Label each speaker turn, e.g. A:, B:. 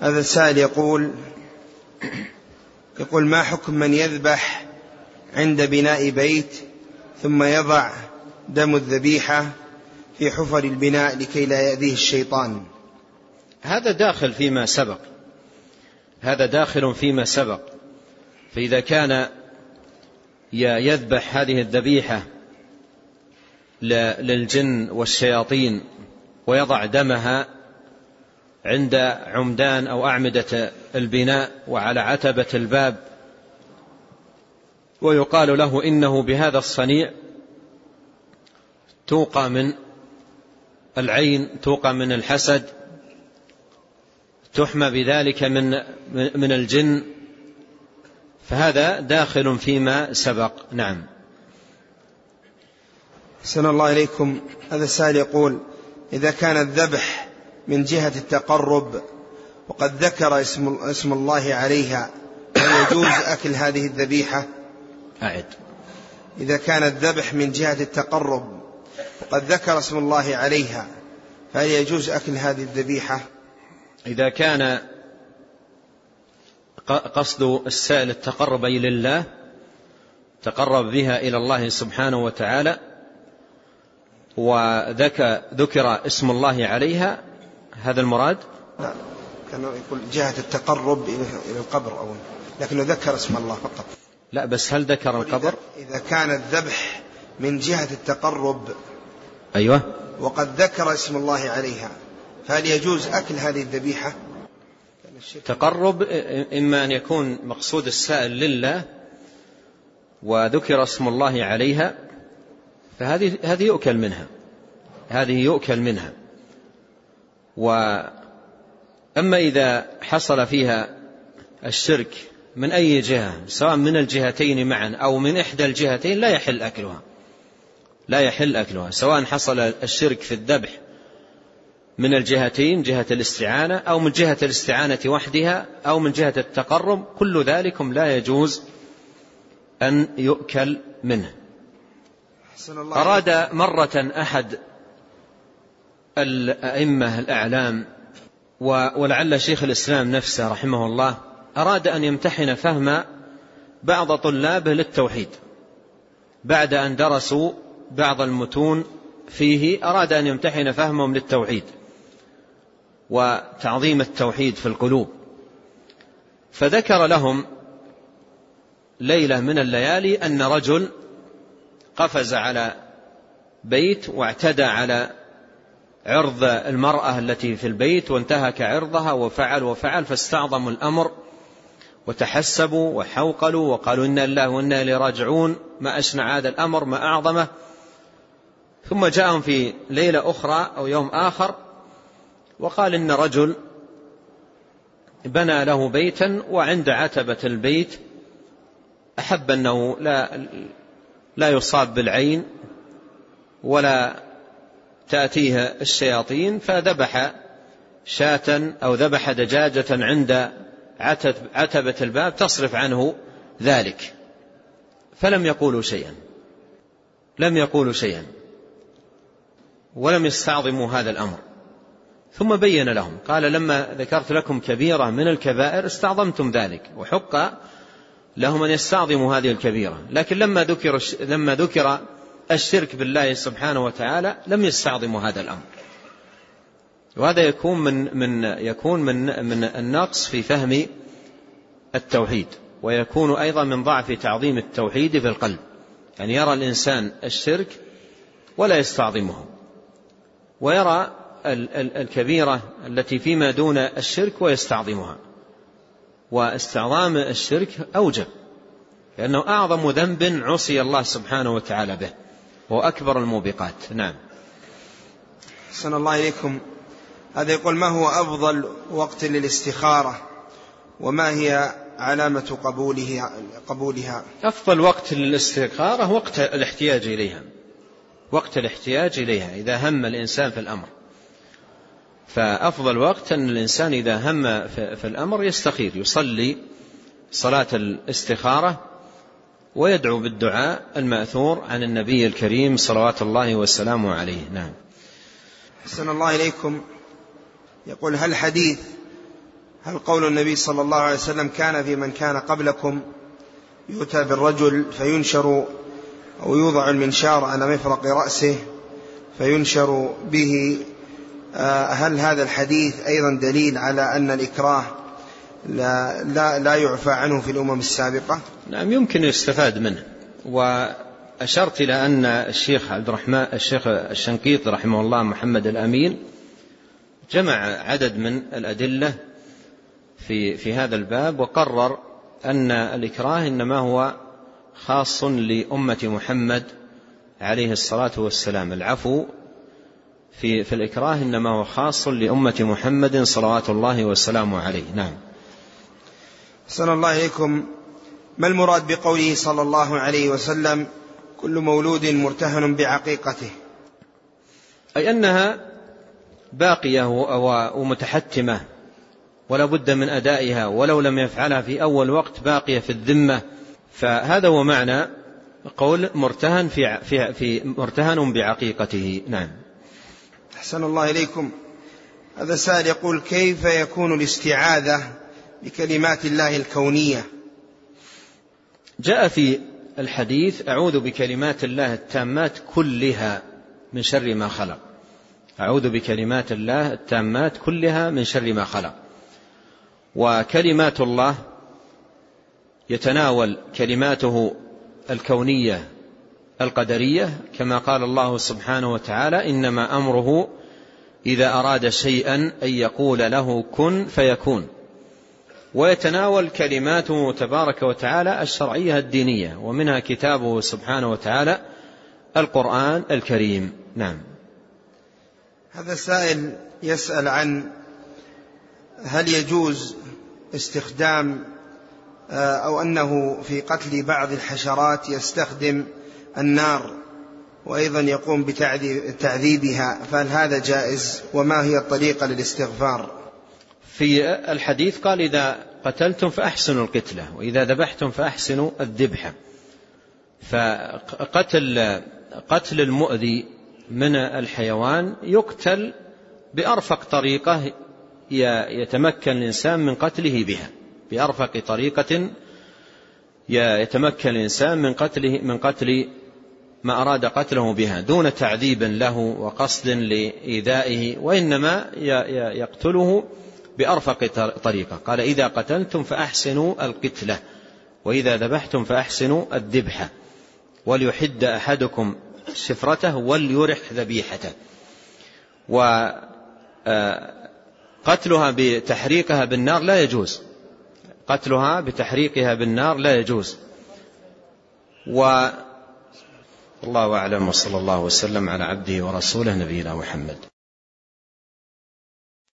A: هذا السائل يقول يقول ما حكم من يذبح عند بناء بيت ثم يضع دم الذبيحة في حفر البناء لكي لا يأذيه الشيطان؟
B: هذا داخل فيما سبق. هذا داخل فيما سبق. فإذا كان يذبح هذه الذبيحة للجن والشياطين ويضع دمها عند عمدان أو أعمدة البناء وعلى عتبة الباب. ويقال له إنه بهذا الصنيع توقى من العين توقى من الحسد تحمى بذلك من من الجن. فهذا داخل فيما سبق. نعم.
A: سن الله إليكم. هذا السائل يقول إذا كان الذبح من جهة التقرب وقد ذكر اسم, اسم الله عليها هل يجوز أكل هذه الذبيحة؟
B: أعد.
A: إذا كان الذبح من جهة التقرب وقد ذكر اسم الله عليها فهل يجوز أكل هذه الذبيحة؟
B: إذا كان قصد السائل التقرب أي لله تقرب بها إلى الله سبحانه وتعالى وذكر اسم الله عليها هذا المراد؟
A: لا كان يقول جهة التقرب إلى القبر أو لكنه ذكر اسم الله فقط.
B: لا بس هل ذكر القبر؟
A: إذا كان الذبح من جهة التقرب.
B: أيوة.
A: وقد ذكر اسم الله عليها. فهل يجوز أكل هذه الذبيحة؟
B: تقرب إما أن يكون مقصود السائل لله وذكر اسم الله عليها فهذه هذه يؤكل منها. هذه يؤكل منها. وأما إذا حصل فيها الشرك من أي جهة سواء من الجهتين معا أو من إحدى الجهتين لا يحل أكلها. لا يحل أكلها. سواء حصل الشرك في الذبح من الجهتين جهة الاستعانة أو من جهة الاستعانة وحدها أو من جهة التقرب كل ذلكم لا يجوز أن يؤكل منه. أراد مرة أحد الأئمة الأعلام ولعل شيخ الإسلام نفسه رحمه الله أراد أن يمتحن فهم بعض طلابه للتوحيد بعد أن درسوا بعض المتون فيه أراد أن يمتحن فهمهم للتوحيد وتعظيم التوحيد في القلوب. فذكر لهم ليلة من الليالي أن رجل قفز على بيت واعتدى على عرض المرأة التي في البيت وانتهك عرضها وفعل وفعل فاستعظموا الأمر وتحسبوا وحوقلوا وقالوا إنا الله وإنا إليه راجعون ما أشنع هذا الأمر ما أعظمه. ثم جاءهم في ليلة أخرى أو يوم آخر وقال إن رجل بنى له بيتا وعند عتبة البيت أحب أنه لا, لا يصاب بالعين ولا تأتيه الشياطين فذبح شاة أو ذبح دجاجة عند عتبة الباب تصرف عنه ذلك. فلم يقولوا شيئا. لم يقولوا شيئا. ولم يستعظموا هذا الأمر. ثم بين لهم قال لما ذكرت لكم كبيرة من الكبائر استعظمتم ذلك. وحق لهم أن يستعظموا هذه الكبيرة. لكن لما ذكر, لما ذكر الشرك بالله سبحانه وتعالى لم يستعظموا هذا الأمر. وهذا يكون من من يكون من من النقص في فهم التوحيد ويكون أيضا من ضعف تعظيم التوحيد في القلب. يعني يرى الإنسان الشرك ولا يستعظمه ويرى الكبيرة التي فيما دون الشرك ويستعظمها. واستعظام الشرك أوجب لأنه أعظم ذنب عصي الله سبحانه وتعالى به. وأكبر الموبقات. نعم.
A: صلى الله إليكم. هذا يقول ما هو أفضل وقت للاستخارة؟ وما هي علامة قبوله قبولها؟
B: أفضل وقت للاستخارة وقت الاحتياج إليها. وقت الاحتياج إليها إذا هم الإنسان في الأمر. فأفضل وقت أن الإنسان إذا هم في الأمر يستخير يصلي صلاة الاستخارة ويدعو بالدعاء المأثور عن النبي الكريم صلوات الله وسلامه عليه. نعم.
A: حسن الله إليكم. يقول هل حديث هل قول النبي صلى الله عليه وسلم كان في من كان قبلكم يؤتى بالرجل فينشر أو يوضع المنشار على مفرق رأسه فينشر به؟ آه، هل هذا الحديث أيضا دليل على أن الإكراه لا, لا, لا يعفى عنه في الأمم السابقة.
B: نعم يمكن يستفاد منه. وأشرت إلى أن الشيخ عبد الرحمن الشيخ الشنقيط رحمه الله محمد الأمين جمع عدد من الأدلة في في هذا الباب وقرر أن الإكراه إنما هو خاص لأمة محمد عليه الصلاة والسلام. العفو في في الإكراه إنما هو خاص لأمة محمد صلوات الله وسلامه عليه. نعم.
A: صلى الله عليكم ما المراد بقوله صلى الله عليه وسلم؟ كل مولود مرتهن بعقيقته.
B: أي أنها باقية ومتحتمة ولا بد من أدائها ولو لم يفعلها في أول وقت باقية في الذمة. فهذا هو معنى قول مرتهن في, في, في مرتهن بعقيقته. نعم.
A: أحسن الله إليكم. هذا سائل يقول كيف يكون الاستعاذة بكلمات الله الكونية.
B: جاء في الحديث أعوذ بكلمات الله التامات كلها من شر ما خلق. أعوذ بكلمات الله التامات كلها من شر ما خلق. وكلمات الله يتناول كلماته الكونية القدرية كما قال الله سبحانه وتعالى إنما أمره إذا أراد شيئا أن يقول له كن فيكون. ويتناول كلماته تبارك وتعالى الشرعية الدينية ومنها كتابه سبحانه وتعالى القرآن الكريم. نعم.
A: هذا السائل يسأل عن هل يجوز استخدام آه، أو أنه في قتل بعض الحشرات يستخدم النار وأيضا يقوم بتعذيبها فهل هذا جائز؟ وما هي الطريقة للاستغفار؟
B: في الحديث قال إذا قتلتم فأحسنوا القتلة وإذا ذبحتم فأحسنوا الذبحة فقتل قتل المؤذي من الحيوان يقتل بأرفق طريقة يتمكن الإنسان من قتله بها. بأرفق طريقة يتمكن الإنسان من قتله من قتل ما أراد قتله بها دون تعذيب له وقصد لإيذائه وإنما يقتله بأرفق طريقة. قال إذا قتلتم فأحسنوا القتلة وإذا ذبحتم فأحسنوا الذبحة وليحد أحدكم شفرته وليرح ذبيحته. وقتلها بتحريقها بالنار لا يجوز. قتلها بتحريقها بالنار لا يجوز. و الله أعلم وصلى الله وسلم على عبده ورسوله نبينا محمد.